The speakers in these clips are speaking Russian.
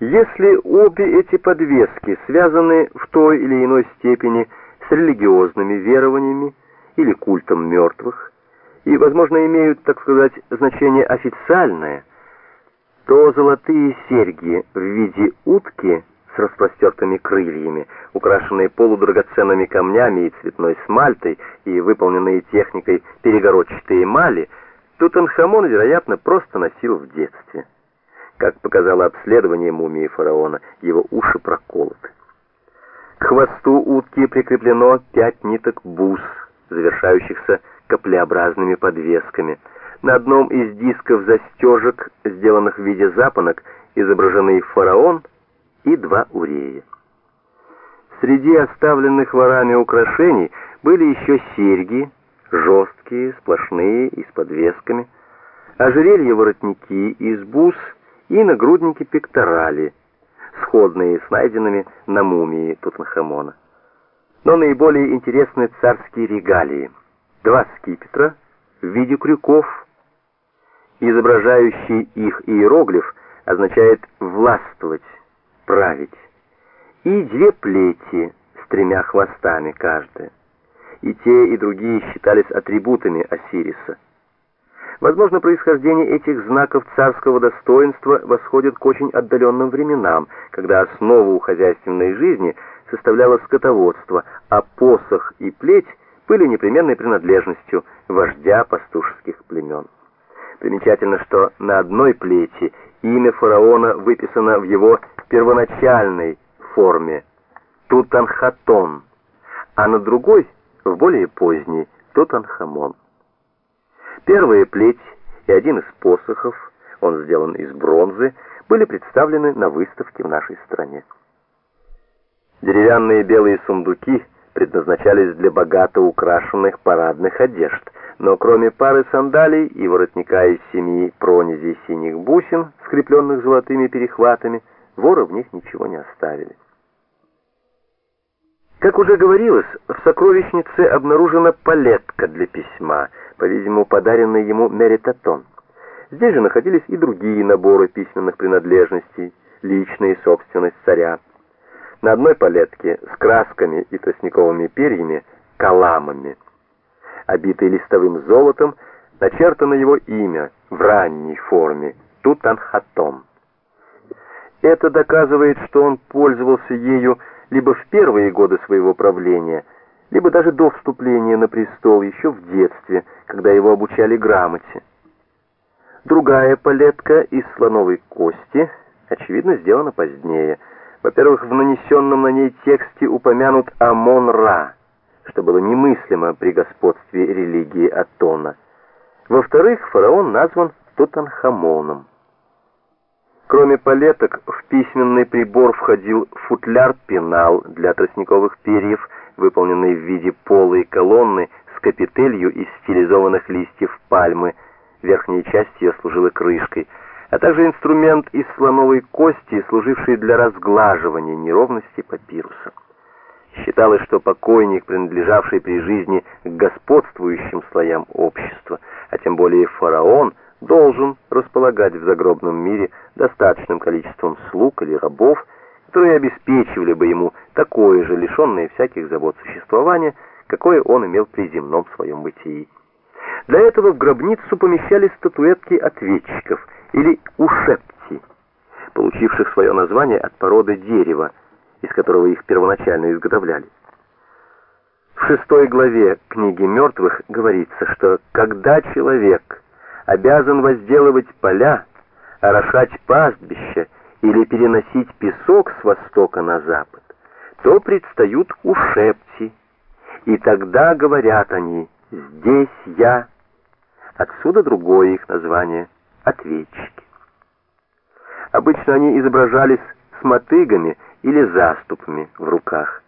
Если обе эти подвески связаны в той или иной степени с религиозными верованиями или культом мертвых, и, возможно, имеют, так сказать, значение официальное, то золотые серьги в виде утки с распростертыми крыльями, украшенные полудрагоценными камнями и цветной смальтой и выполненные техникой перегородчатой эмали, Тутанхамон, вероятно, просто носил в детстве. Показало обследование мумии фараона, его уши проколоты. К хвосту утки прикреплено пять ниток бус, завершающихся каплеобразными подвесками. На одном из дисков застежек, сделанных в виде запонок, изображены фараон и два урея. Среди оставленных ворами украшений были еще серьги, жесткие, сплошные и с подвесками, ожерелья-воротники из бус — и нагрудники пекторали, сходные с найденными на мумии Тутанхамона. Но наиболее интересны царские регалии. Два скипетра в виде крюков, изображающий их иероглиф, означает «властвовать», «править», и две плети с тремя хвостами каждая. И те, и другие считались атрибутами Осириса – Возможно, происхождение этих знаков царского достоинства восходит к очень отдаленным временам, когда основу хозяйственной жизни составляло скотоводство, а посох и плеть были непременной принадлежностью вождя пастушеских племен. Примечательно, что на одной плети имя фараона выписано в его первоначальной форме Тутанхатон, а на другой, в более поздней, Тутанхамон. Первая плеть и один из посохов, он сделан из бронзы, были представлены на выставке в нашей стране. Деревянные белые сундуки предназначались для богато украшенных парадных одежд, но кроме пары сандалий и воротника из семи пронизей синих бусин, скрепленных золотыми перехватами, воры в них ничего не оставили. Как уже говорилось, в сокровищнице обнаружена палетка для письма, по-видимому, подаренная ему Меритатон. Здесь же находились и другие наборы письменных принадлежностей, личная собственность царя. На одной палетке с красками и тростниковыми перьями, каламами, обитой листовым золотом, начертано его имя в ранней форме Тутанхатон. Это доказывает, что он пользовался ею либо в первые годы своего правления, либо даже до вступления на престол, еще в детстве, когда его обучали грамоте. Другая палетка из слоновой кости, очевидно, сделана позднее. Во-первых, в нанесенном на ней тексте упомянут Амон-Ра, что было немыслимо при господстве религии Атона. Во-вторых, фараон назван Тутанхамоном. Кроме палеток, в письменный прибор входил футляр-пенал для тростниковых перьев, выполненный в виде полой колонны с капителью из стилизованных листьев пальмы. Верхняя часть ее служила крышкой, а также инструмент из слоновой кости, служивший для разглаживания неровности папируса. Считалось, что покойник, принадлежавший при жизни к господствующим слоям общества, а тем более фараон – должен располагать в загробном мире достаточным количеством слуг или рабов, которые обеспечивали бы ему такое же лишенное всяких забот существование, какое он имел при земном своем бытии. Для этого в гробницу помещали статуэтки ответчиков или ушепти, получивших свое название от породы дерева, из которого их первоначально изготовляли. В шестой главе книги мертвых говорится, что когда человек обязан возделывать поля, орошать пастбища или переносить песок с востока на запад, то предстают ушепти, и тогда говорят они «здесь я». Отсюда другое их название — ответчики. Обычно они изображались с мотыгами или заступами в руках.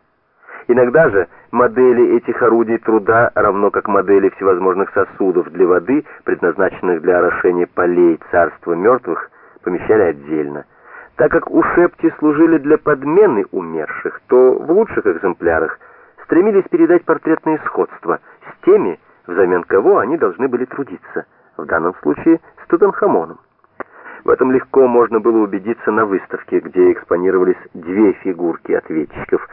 Иногда же модели этих орудий труда, равно как модели всевозможных сосудов для воды, предназначенных для орошения полей царства мертвых, помещали отдельно. Так как ушепти служили для подмены умерших, то в лучших экземплярах стремились передать портретное сходство с теми, взамен кого они должны были трудиться, в данном случае с Тутанхамоном. В этом легко можно было убедиться на выставке, где экспонировались две фигурки ответчиков